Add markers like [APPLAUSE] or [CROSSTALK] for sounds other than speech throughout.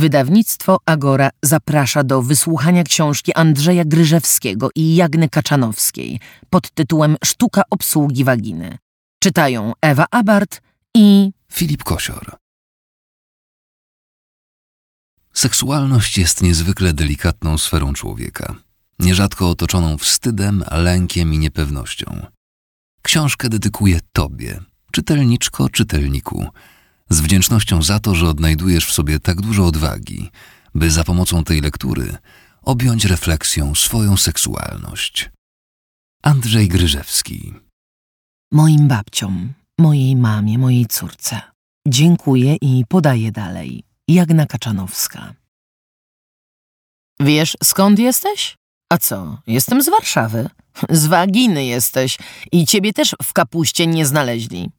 Wydawnictwo Agora zaprasza do wysłuchania książki Andrzeja Gryżewskiego i Jagny Kaczanowskiej pod tytułem Sztuka obsługi waginy. Czytają Ewa Abart i Filip Kosior. Seksualność jest niezwykle delikatną sferą człowieka, nierzadko otoczoną wstydem, lękiem i niepewnością. Książkę dedykuję Tobie, czytelniczko, czytelniku, z wdzięcznością za to, że odnajdujesz w sobie tak dużo odwagi, by za pomocą tej lektury objąć refleksją swoją seksualność. Andrzej Gryżewski. moim babciom, mojej mamie, mojej córce. Dziękuję i podaję dalej. Jagna Kaczanowska. Wiesz, skąd jesteś? A co, jestem z Warszawy. [LAUGHS] Z Waginy jesteś i ciebie też w kapuście nie znaleźli.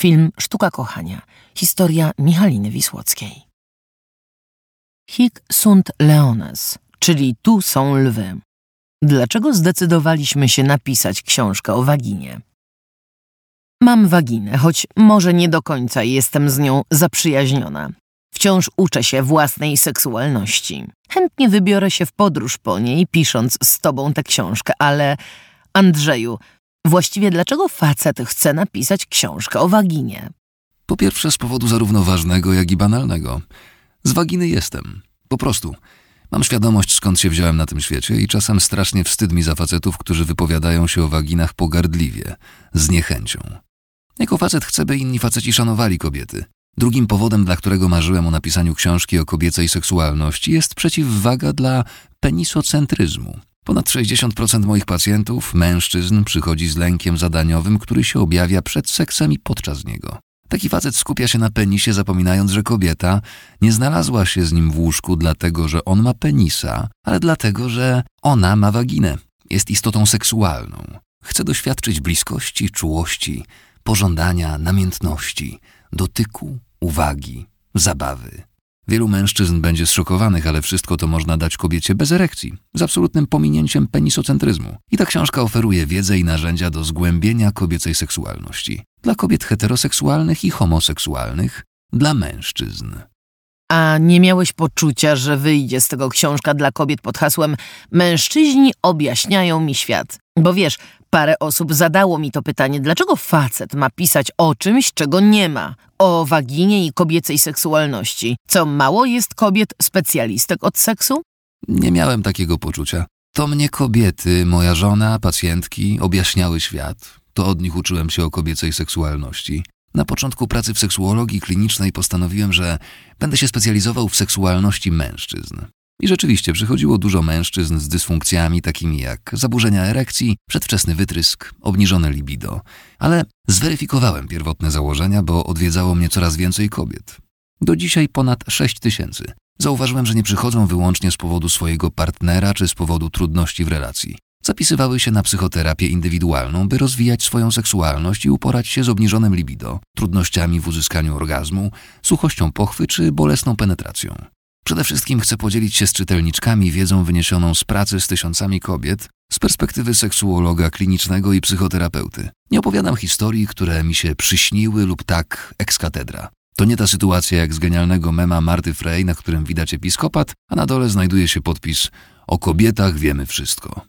Film Sztuka Kochania. Historia Michaliny Wisłockiej. Hic sunt leones, czyli tu są lwy. Dlaczego zdecydowaliśmy się napisać książkę o waginie? Mam waginę, choć może nie do końca jestem z nią zaprzyjaźniona. Wciąż uczę się własnej seksualności. Chętnie wybiorę się w podróż po niej, pisząc z tobą tę książkę, ale Andrzeju, właściwie dlaczego facet chce napisać książkę o waginie? Po pierwsze, z powodu zarówno ważnego, jak i banalnego. Z waginy jestem. Po prostu. Mam świadomość, skąd się wziąłem na tym świecie i czasem strasznie wstyd mi za facetów, którzy wypowiadają się o waginach pogardliwie, z niechęcią. Jako facet chcę, by inni faceci szanowali kobiety. Drugim powodem, dla którego marzyłem o napisaniu książki o kobiecej seksualności, jest przeciwwaga dla penisocentryzmu. Ponad 60% moich pacjentów, mężczyzn, przychodzi z lękiem zadaniowym, który się objawia przed seksem i podczas niego. Taki facet skupia się na penisie, zapominając, że kobieta nie znalazła się z nim w łóżku dlatego, że on ma penisa, ale dlatego, że ona ma waginę. Jest istotą seksualną. Chce doświadczyć bliskości, czułości, pożądania, namiętności, dotyku, uwagi, zabawy. Wielu mężczyzn będzie zszokowanych, ale wszystko to można dać kobiecie bez erekcji, z absolutnym pominięciem penisocentryzmu. I ta książka oferuje wiedzę i narzędzia do zgłębienia kobiecej seksualności. Dla kobiet heteroseksualnych i homoseksualnych, dla mężczyzn. A nie miałeś poczucia, że wyjdzie z tego książka dla kobiet pod hasłem Mężczyźni objaśniają mi świat? Bo wiesz, parę osób zadało mi to pytanie, dlaczego facet ma pisać o czymś, czego nie ma? O waginie i kobiecej seksualności. Co mało jest kobiet specjalistek od seksu? Nie miałem takiego poczucia. To mnie kobiety, moja żona, pacjentki objaśniały świat. To od nich uczyłem się o kobiecej seksualności. Na początku pracy w seksuologii klinicznej postanowiłem, że będę się specjalizował w seksualności mężczyzn. I rzeczywiście przychodziło dużo mężczyzn z dysfunkcjami takimi jak zaburzenia erekcji, przedwczesny wytrysk, obniżone libido. Ale zweryfikowałem pierwotne założenia, bo odwiedzało mnie coraz więcej kobiet. Do dzisiaj ponad 6 tysięcy. Zauważyłem, że nie przychodzą wyłącznie z powodu swojego partnera czy z powodu trudności w relacji. Zapisywały się na psychoterapię indywidualną, by rozwijać swoją seksualność i uporać się z obniżonym libido, trudnościami w uzyskaniu orgazmu, suchością pochwy czy bolesną penetracją. Przede wszystkim chcę podzielić się z czytelniczkami wiedzą wyniesioną z pracy z tysiącami kobiet z perspektywy seksuologa klinicznego i psychoterapeuty. Nie opowiadam historii, które mi się przyśniły lub tak ex cathedra. To nie ta sytuacja jak z genialnego mema Marty Frey, na którym widać episkopat, a na dole znajduje się podpis O kobietach wiemy wszystko.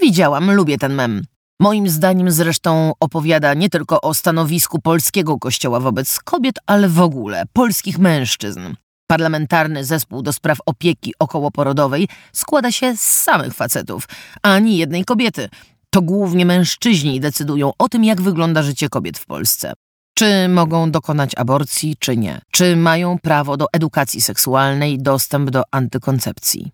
Widziałam, lubię ten mem. Moim zdaniem zresztą opowiada nie tylko o stanowisku polskiego kościoła wobec kobiet, ale w ogóle polskich mężczyzn. Parlamentarny Zespół do Spraw Opieki Okołoporodowej składa się z samych facetów, ani jednej kobiety. To głównie mężczyźni decydują o tym, jak wygląda życie kobiet w Polsce. Czy mogą dokonać aborcji, czy nie? Czy mają prawo do edukacji seksualnej, dostęp do antykoncepcji?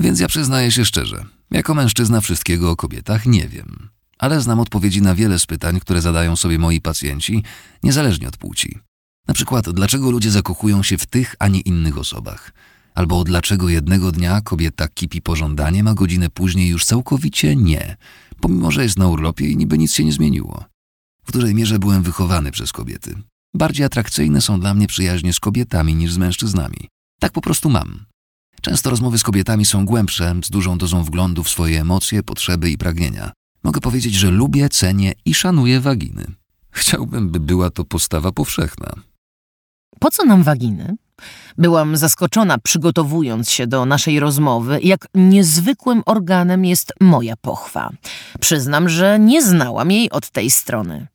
Więc ja przyznaję się szczerze, jako mężczyzna wszystkiego o kobietach nie wiem. Ale znam odpowiedzi na wiele z pytań, które zadają sobie moi pacjenci, niezależnie od płci. Na przykład, dlaczego ludzie zakochują się w tych, a nie innych osobach? Albo dlaczego jednego dnia kobieta kipi pożądaniem, a godzinę później już całkowicie nie, pomimo że jest na urlopie i niby nic się nie zmieniło. W dużej mierze byłem wychowany przez kobiety. Bardziej atrakcyjne są dla mnie przyjaźnie z kobietami niż z mężczyznami. Tak po prostu mam. Często rozmowy z kobietami są głębsze, z dużą dozą wglądu w swoje emocje, potrzeby i pragnienia. Mogę powiedzieć, że lubię, cenię i szanuję waginy. Chciałbym, by była to postawa powszechna. Po co nam waginy? Byłam zaskoczona, przygotowując się do naszej rozmowy, jak niezwykłym organem jest moja pochwa. Przyznam, że nie znałam jej od tej strony.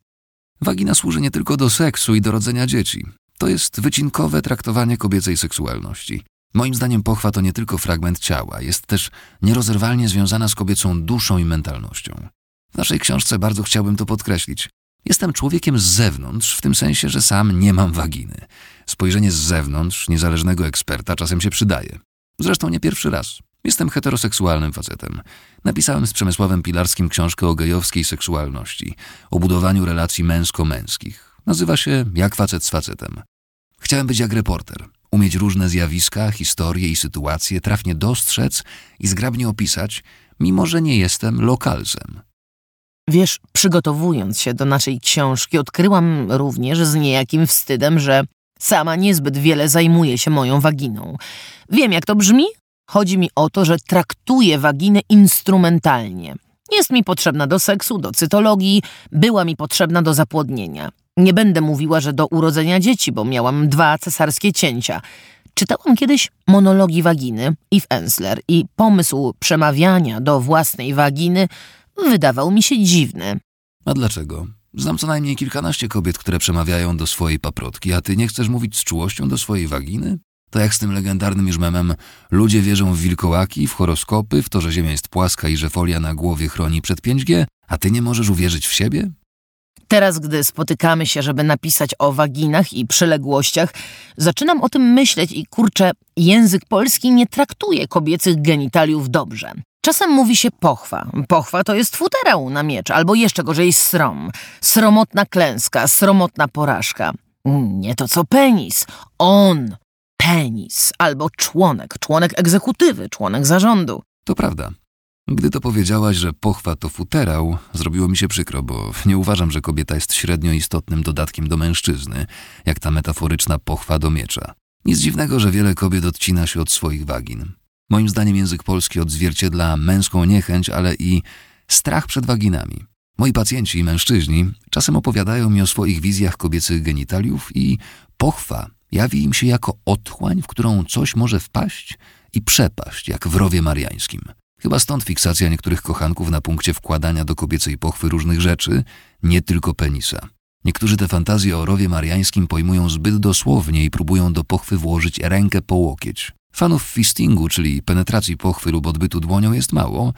Wagina służy nie tylko do seksu i do rodzenia dzieci. To jest wycinkowe traktowanie kobiecej seksualności. Moim zdaniem pochwa to nie tylko fragment ciała, jest też nierozerwalnie związana z kobiecą duszą i mentalnością. W naszej książce bardzo chciałbym to podkreślić. Jestem człowiekiem z zewnątrz, w tym sensie, że sam nie mam waginy. Spojrzenie z zewnątrz, niezależnego eksperta, czasem się przydaje. Zresztą nie pierwszy raz. Jestem heteroseksualnym facetem. Napisałem z Przemysławem Pilarskim książkę o gejowskiej seksualności, o budowaniu relacji męsko-męskich. Nazywa się Jak facet z facetem. Chciałem być jak reporter, umieć różne zjawiska, historie i sytuacje trafnie dostrzec i zgrabnie opisać, mimo że nie jestem lokalzem. Wiesz, przygotowując się do naszej książki, odkryłam również z niejakim wstydem, że sama niezbyt wiele zajmuję się moją waginą. Wiem, jak to brzmi? Chodzi mi o to, że traktuję waginę instrumentalnie. Jest mi potrzebna do seksu, do cytologii, była mi potrzebna do zapłodnienia. Nie będę mówiła, że do urodzenia dzieci, bo miałam dwa cesarskie cięcia. Czytałam kiedyś monologi waginy Eve Ensler i pomysł przemawiania do własnej waginy wydawał mi się dziwny. A dlaczego? Znam co najmniej kilkanaście kobiet, które przemawiają do swojej paprotki, a ty nie chcesz mówić z czułością do swojej waginy? To jak z tym legendarnym już memem ludzie wierzą w wilkołaki, w horoskopy, w to, że Ziemia jest płaska i że folia na głowie chroni przed 5G, a ty nie możesz uwierzyć w siebie? Teraz, gdy spotykamy się, żeby napisać o waginach i przyległościach, zaczynam o tym myśleć i kurczę, język polski nie traktuje kobiecych genitaliów dobrze. Czasem mówi się pochwa. Pochwa to jest futerał na miecz, albo jeszcze gorzej srom. Sromotna klęska, sromotna porażka. Nie to co penis. On. Penis. Albo członek. Członek egzekutywy, członek zarządu. To prawda. Gdy to powiedziałaś, że pochwa to futerał, zrobiło mi się przykro, bo nie uważam, że kobieta jest średnio istotnym dodatkiem do mężczyzny, jak ta metaforyczna pochwa do miecza. Nic dziwnego, że wiele kobiet odcina się od swoich wagin. Moim zdaniem język polski odzwierciedla męską niechęć, ale i strach przed waginami. Moi pacjenci, mężczyźni, czasem opowiadają mi o swoich wizjach kobiecych genitaliów i pochwa jawi im się jako otchłań, w którą coś może wpaść i przepaść, jak w rowie mariańskim. Chyba stąd fiksacja niektórych kochanków na punkcie wkładania do kobiecej pochwy różnych rzeczy, nie tylko penisa. Niektórzy te fantazje o rowie mariańskim pojmują zbyt dosłownie i próbują do pochwy włożyć rękę po łokieć. Fanów fistingu, czyli penetracji pochwy lub odbytu dłonią jest mało,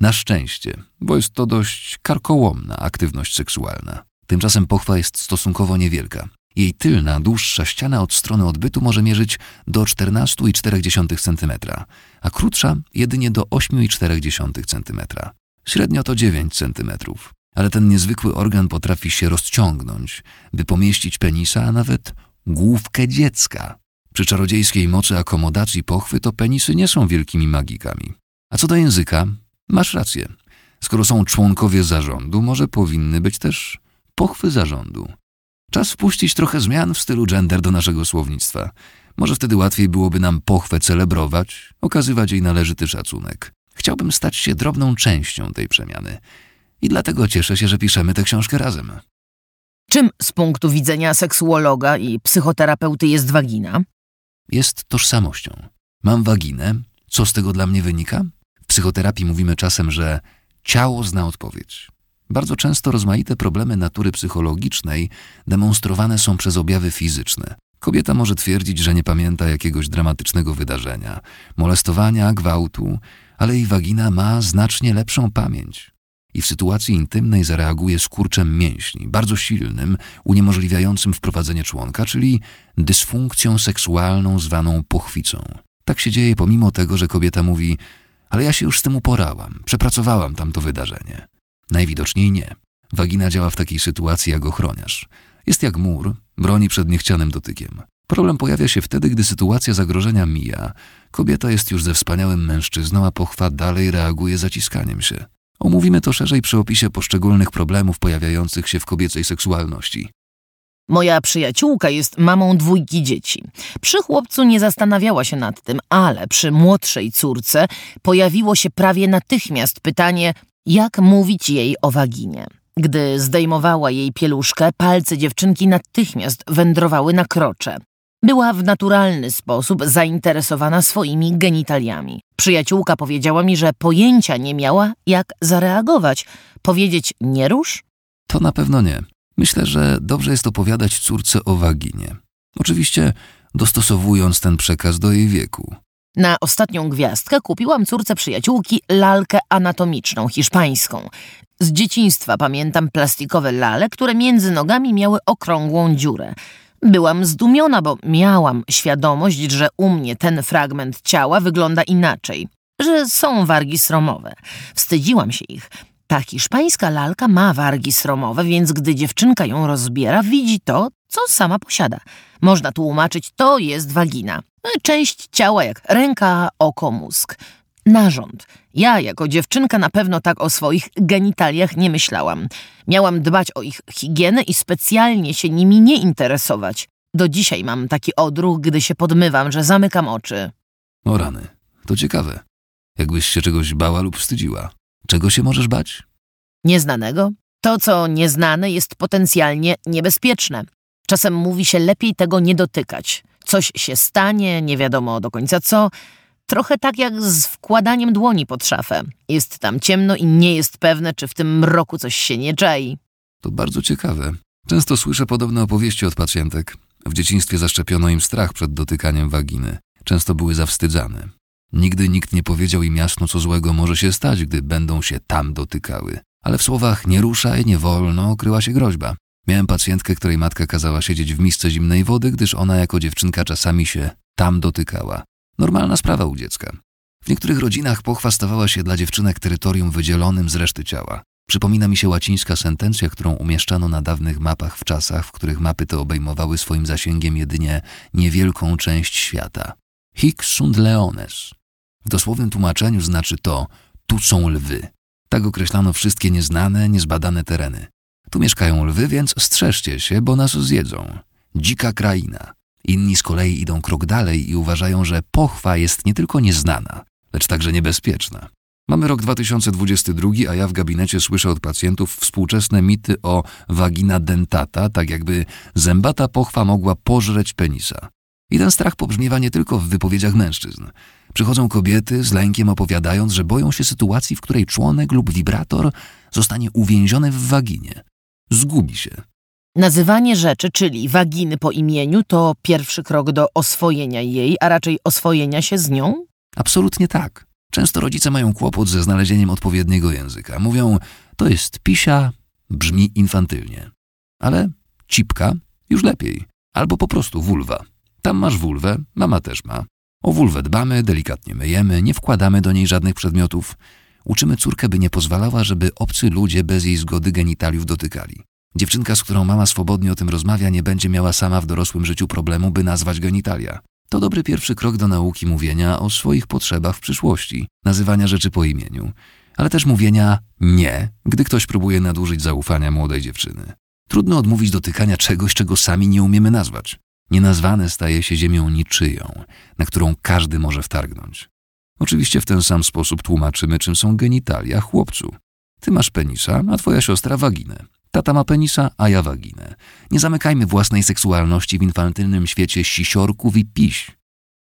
na szczęście, bo jest to dość karkołomna aktywność seksualna. Tymczasem pochwa jest stosunkowo niewielka. Jej tylna, dłuższa ściana od strony odbytu może mierzyć do 14,4 cm, a krótsza jedynie do 8,4 cm. Średnio to 9 cm. Ale ten niezwykły organ potrafi się rozciągnąć, by pomieścić penisa, a nawet główkę dziecka. Przy czarodziejskiej mocy akomodacji pochwy to penisy nie są wielkimi magikami. A co do języka, masz rację. Skoro są członkowie zarządu, może powinny być też pochwy zarządu. Czas wpuścić trochę zmian w stylu gender do naszego słownictwa. Może wtedy łatwiej byłoby nam pochwę celebrować, okazywać jej należyty szacunek. Chciałbym stać się drobną częścią tej przemiany. I dlatego cieszę się, że piszemy tę książkę razem. Czym z punktu widzenia seksuologa i psychoterapeuty jest wagina? Jest tożsamością. Mam waginę. Co z tego dla mnie wynika? W psychoterapii mówimy czasem, że ciało zna odpowiedź. Bardzo często rozmaite problemy natury psychologicznej demonstrowane są przez objawy fizyczne. Kobieta może twierdzić, że nie pamięta jakiegoś dramatycznego wydarzenia, molestowania, gwałtu, ale jej wagina ma znacznie lepszą pamięć. I w sytuacji intymnej zareaguje skurczem mięśni, bardzo silnym, uniemożliwiającym wprowadzenie członka, czyli dysfunkcją seksualną zwaną pochwicą. Tak się dzieje pomimo tego, że kobieta mówi: Ale ja się już z tym uporałam, przepracowałam tamto wydarzenie. Najwidoczniej nie. Wagina działa w takiej sytuacji jak ochroniarz. Jest jak mur, broni przed niechcianym dotykiem. Problem pojawia się wtedy, gdy sytuacja zagrożenia mija. Kobieta jest już ze wspaniałym mężczyzną, a pochwa dalej reaguje zaciskaniem się. Omówimy to szerzej przy opisie poszczególnych problemów pojawiających się w kobiecej seksualności. Moja przyjaciółka jest mamą dwójki dzieci. Przy chłopcu nie zastanawiała się nad tym, ale przy młodszej córce pojawiło się prawie natychmiast pytanie, jak mówić jej o waginie. Gdy zdejmowała jej pieluszkę, palce dziewczynki natychmiast wędrowały na krocze. Była w naturalny sposób zainteresowana swoimi genitaliami. Przyjaciółka powiedziała mi, że pojęcia nie miała, jak zareagować. Powiedzieć nie rusz? To na pewno nie. Myślę, że dobrze jest opowiadać córce o waginie. Oczywiście dostosowując ten przekaz do jej wieku. Na ostatnią gwiazdkę kupiłam córce przyjaciółki lalkę anatomiczną, hiszpańską. Z dzieciństwa pamiętam plastikowe lale, które między nogami miały okrągłą dziurę. Byłam zdumiona, bo miałam świadomość, że u mnie ten fragment ciała wygląda inaczej, że są wargi sromowe. Wstydziłam się ich. Ta hiszpańska lalka ma wargi sromowe, więc gdy dziewczynka ją rozbiera, widzi to, co sama posiada. Można tłumaczyć, to jest wagina. Część ciała jak ręka, oko, mózg. Narząd. Ja jako dziewczynka na pewno tak o swoich genitaliach nie myślałam. Miałam dbać o ich higienę i specjalnie się nimi nie interesować. Do dzisiaj mam taki odruch, gdy się podmywam, że zamykam oczy. O rany, to ciekawe. Jakbyś się czegoś bała lub wstydziła. Czego się możesz bać? Nieznanego? To, co nieznane, jest potencjalnie niebezpieczne. Czasem mówi się lepiej tego nie dotykać. Coś się stanie, nie wiadomo do końca co. Trochę tak jak z wkładaniem dłoni pod szafę. Jest tam ciemno i nie jest pewne, czy w tym mroku coś się nie czai. To bardzo ciekawe. Często słyszę podobne opowieści od pacjentek. W dzieciństwie zaszczepiono im strach przed dotykaniem waginy. Często były zawstydzane. Nigdy nikt nie powiedział im jasno, co złego może się stać, gdy będą się tam dotykały. Ale w słowach nie ruszaj, nie wolno kryła się groźba. Miałem pacjentkę, której matka kazała siedzieć w misce zimnej wody, gdyż ona jako dziewczynka czasami się tam dotykała. Normalna sprawa u dziecka. W niektórych rodzinach pochwa stawała się dla dziewczynek terytorium wydzielonym z reszty ciała. Przypomina mi się łacińska sentencja, którą umieszczano na dawnych mapach w czasach, w których mapy te obejmowały swoim zasięgiem jedynie niewielką część świata. Hic sunt leones. W dosłownym tłumaczeniu znaczy to tu są lwy. Tak określano wszystkie nieznane, niezbadane tereny. Tu mieszkają lwy, więc strzeżcie się, bo nas zjedzą. Dzika kraina. Inni z kolei idą krok dalej i uważają, że pochwa jest nie tylko nieznana, lecz także niebezpieczna. Mamy rok 2022, a ja w gabinecie słyszę od pacjentów współczesne mity o vagina dentata, tak jakby zębata pochwa mogła pożreć penisa. I ten strach pobrzmiewa nie tylko w wypowiedziach mężczyzn. Przychodzą kobiety z lękiem opowiadając, że boją się sytuacji, w której członek lub wibrator zostanie uwięziony w waginie. Zgubi się. Nazywanie rzeczy, czyli waginy po imieniu, to pierwszy krok do oswojenia jej, a raczej oswojenia się z nią? Absolutnie tak. Często rodzice mają kłopot ze znalezieniem odpowiedniego języka. Mówią, to jest pisia, brzmi infantylnie. Ale cipka już lepiej. Albo po prostu wulwa. Tam masz wulwę, mama też ma. O wulwę dbamy, delikatnie myjemy, nie wkładamy do niej żadnych przedmiotów. Uczymy córkę, by nie pozwalała, żeby obcy ludzie bez jej zgody genitaliów dotykali. Dziewczynka, z którą mama swobodnie o tym rozmawia, nie będzie miała sama w dorosłym życiu problemu, by nazwać genitalia. To dobry pierwszy krok do nauki mówienia o swoich potrzebach w przyszłości, nazywania rzeczy po imieniu, ale też mówienia nie, gdy ktoś próbuje nadużyć zaufania młodej dziewczyny. Trudno odmówić dotykania czegoś, czego sami nie umiemy nazwać. Nienazwane staje się ziemią niczyją, na którą każdy może wtargnąć. Oczywiście w ten sam sposób tłumaczymy, czym są genitalia chłopcu. Ty masz penisa, a twoja siostra waginę. Tata ma penisa, a ja waginę. Nie zamykajmy własnej seksualności w infantylnym świecie sisiorków i piś.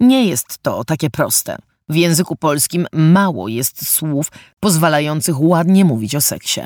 Nie jest to takie proste. W języku polskim mało jest słów pozwalających ładnie mówić o seksie.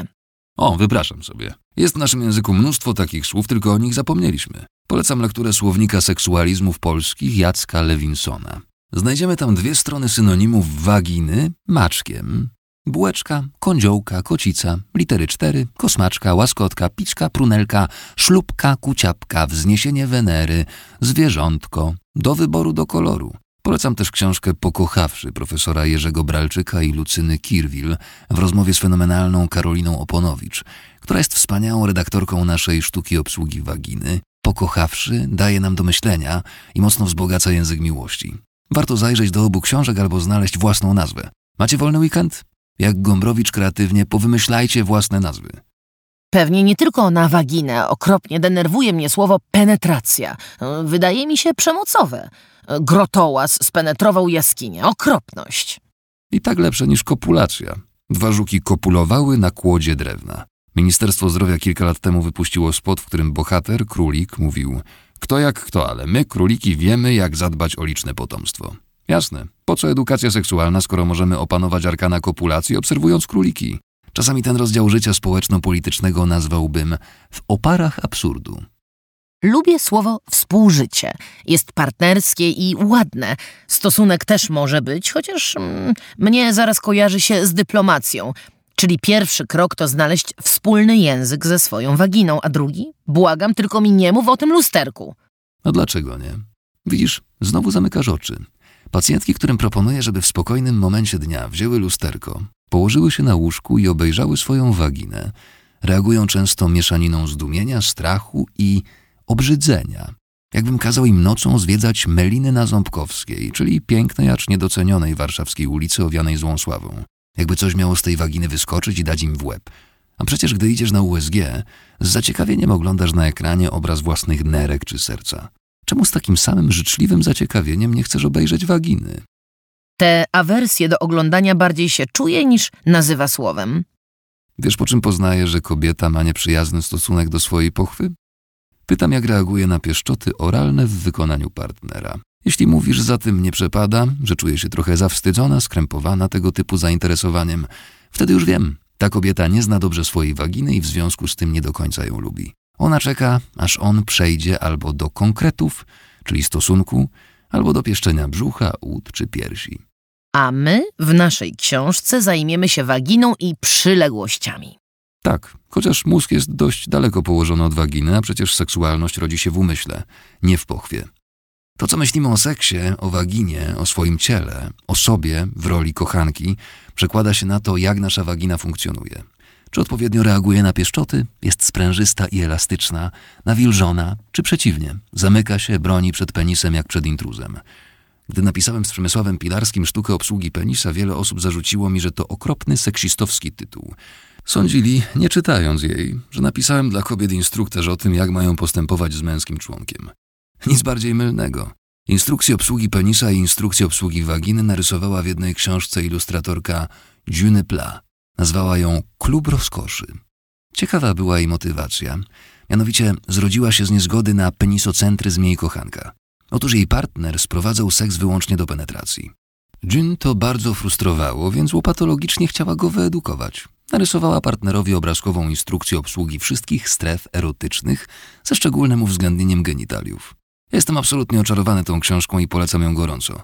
O, wypraszam sobie. Jest w naszym języku mnóstwo takich słów, tylko o nich zapomnieliśmy. Polecam lekturę słownika seksualizmów polskich Jacka Lewinsona. Znajdziemy tam dwie strony synonimów waginy maczkiem. Bułeczka, kądziołka, kocica, litery cztery, kosmaczka, łaskotka, piczka, prunelka, szlubka, kuciapka, wzniesienie Wenery, zwierzątko, do wyboru do koloru. Polecam też książkę Pokochawszy profesora Jerzego Bralczyka i Lucyny Kirwil w rozmowie z fenomenalną Karoliną Oponowicz, która jest wspaniałą redaktorką naszej sztuki obsługi waginy. Pokochawszy daje nam do myślenia i mocno wzbogaca język miłości. Warto zajrzeć do obu książek albo znaleźć własną nazwę. Macie wolny weekend? Jak Gombrowicz kreatywnie, powymyślajcie własne nazwy. Pewnie nie tylko na waginę. Okropnie denerwuje mnie słowo penetracja. Wydaje mi się przemocowe. Grotołas spenetrował jaskinię. Okropność. I tak lepsze niż kopulacja. Dwa żuki kopulowały na kłodzie drewna. Ministerstwo Zdrowia kilka lat temu wypuściło spot, w którym bohater, królik, mówił Kto jak kto, ale my, króliki, wiemy, jak zadbać o liczne potomstwo. Jasne. Po co edukacja seksualna, skoro możemy opanować arkana kopulacji, obserwując króliki? Czasami ten rozdział życia społeczno-politycznego nazwałbym w oparach absurdu. Lubię słowo współżycie. Jest partnerskie i ładne. Stosunek też może być, chociaż mm, mnie zaraz kojarzy się z dyplomacją. Czyli pierwszy krok to znaleźć wspólny język ze swoją waginą, a drugi? Błagam, tylko mi nie mów o tym lusterku. No dlaczego nie? Widzisz, znowu zamykasz oczy. Pacjentki, którym proponuję, żeby w spokojnym momencie dnia wzięły lusterko, położyły się na łóżku i obejrzały swoją waginę, reagują często mieszaniną zdumienia, strachu i obrzydzenia. Jakbym kazał im nocą zwiedzać Meliny na Ząbkowskiej, czyli pięknej, acz niedocenionej warszawskiej ulicy owianej złą sławą. Jakby coś miało z tej waginy wyskoczyć i dać im w łeb. A przecież gdy idziesz na USG, z zaciekawieniem oglądasz na ekranie obraz własnych nerek czy serca. Czemu z takim samym życzliwym zaciekawieniem nie chcesz obejrzeć waginy? Te awersje do oglądania bardziej się czuje niż nazywa słowem. Wiesz, po czym poznaję, że kobieta ma nieprzyjazny stosunek do swojej pochwy? Pytam, jak reaguje na pieszczoty oralne w wykonaniu partnera. Jeśli mówisz, za tym nie przepada, że czuje się trochę zawstydzona, skrępowana tego typu zainteresowaniem, wtedy już wiem, ta kobieta nie zna dobrze swojej waginy i w związku z tym nie do końca ją lubi. Ona czeka, aż on przejdzie albo do konkretów, czyli stosunku, albo do pieszczenia brzucha, ud czy piersi. A my w naszej książce zajmiemy się waginą i przyległościami. Tak, chociaż mózg jest dość daleko położony od waginy, a przecież seksualność rodzi się w umyśle, nie w pochwie. To, co myślimy o seksie, o waginie, o swoim ciele, o sobie w roli kochanki, przekłada się na to, jak nasza wagina funkcjonuje. Czy odpowiednio reaguje na pieszczoty, jest sprężysta i elastyczna, nawilżona, czy przeciwnie, zamyka się, broni przed penisem jak przed intruzem. Gdy napisałem z Przemysławem Pilarskim sztukę obsługi penisa, wiele osób zarzuciło mi, że to okropny seksistowski tytuł. Sądzili, nie czytając jej, że napisałem dla kobiet instruktaż o tym, jak mają postępować z męskim członkiem. Nic bardziej mylnego. Instrukcję obsługi penisa i instrukcję obsługi waginy narysowała w jednej książce ilustratorka June Pla. Nazwała ją Klub Rozkoszy. Ciekawa była jej motywacja. Mianowicie zrodziła się z niezgody na penisocentryzm jej kochanka. Otóż jej partner sprowadzał seks wyłącznie do penetracji. June to bardzo frustrowało, więc łopatologicznie chciała go wyedukować. Narysowała partnerowi obrazkową instrukcję obsługi wszystkich stref erotycznych ze szczególnym uwzględnieniem genitaliów. Jestem absolutnie oczarowany tą książką i polecam ją gorąco.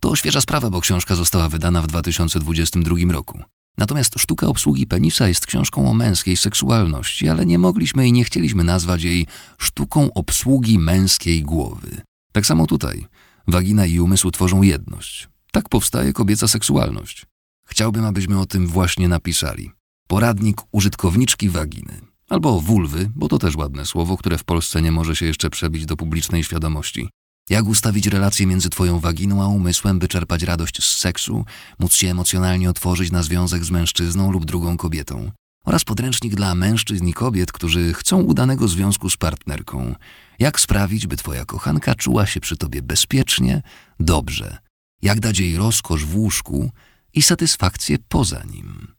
To świeża sprawa, bo książka została wydana w 2022 roku. Natomiast sztuka obsługi penisa jest książką o męskiej seksualności, ale nie mogliśmy i nie chcieliśmy nazwać jej sztuką obsługi męskiej głowy. Tak samo tutaj. Wagina i umysł tworzą jedność. Tak powstaje kobieca seksualność. Chciałbym, abyśmy o tym właśnie napisali. Poradnik użytkowniczki waginy. Albo wulwy, bo to też ładne słowo, które w Polsce nie może się jeszcze przebić do publicznej świadomości. Jak ustawić relacje między twoją waginą a umysłem, by czerpać radość z seksu, móc się emocjonalnie otworzyć na związek z mężczyzną lub drugą kobietą. Oraz podręcznik dla mężczyzn i kobiet, którzy chcą udanego związku z partnerką. Jak sprawić, by twoja kochanka czuła się przy tobie bezpiecznie, dobrze. Jak dać jej rozkosz w łóżku i satysfakcję poza nim.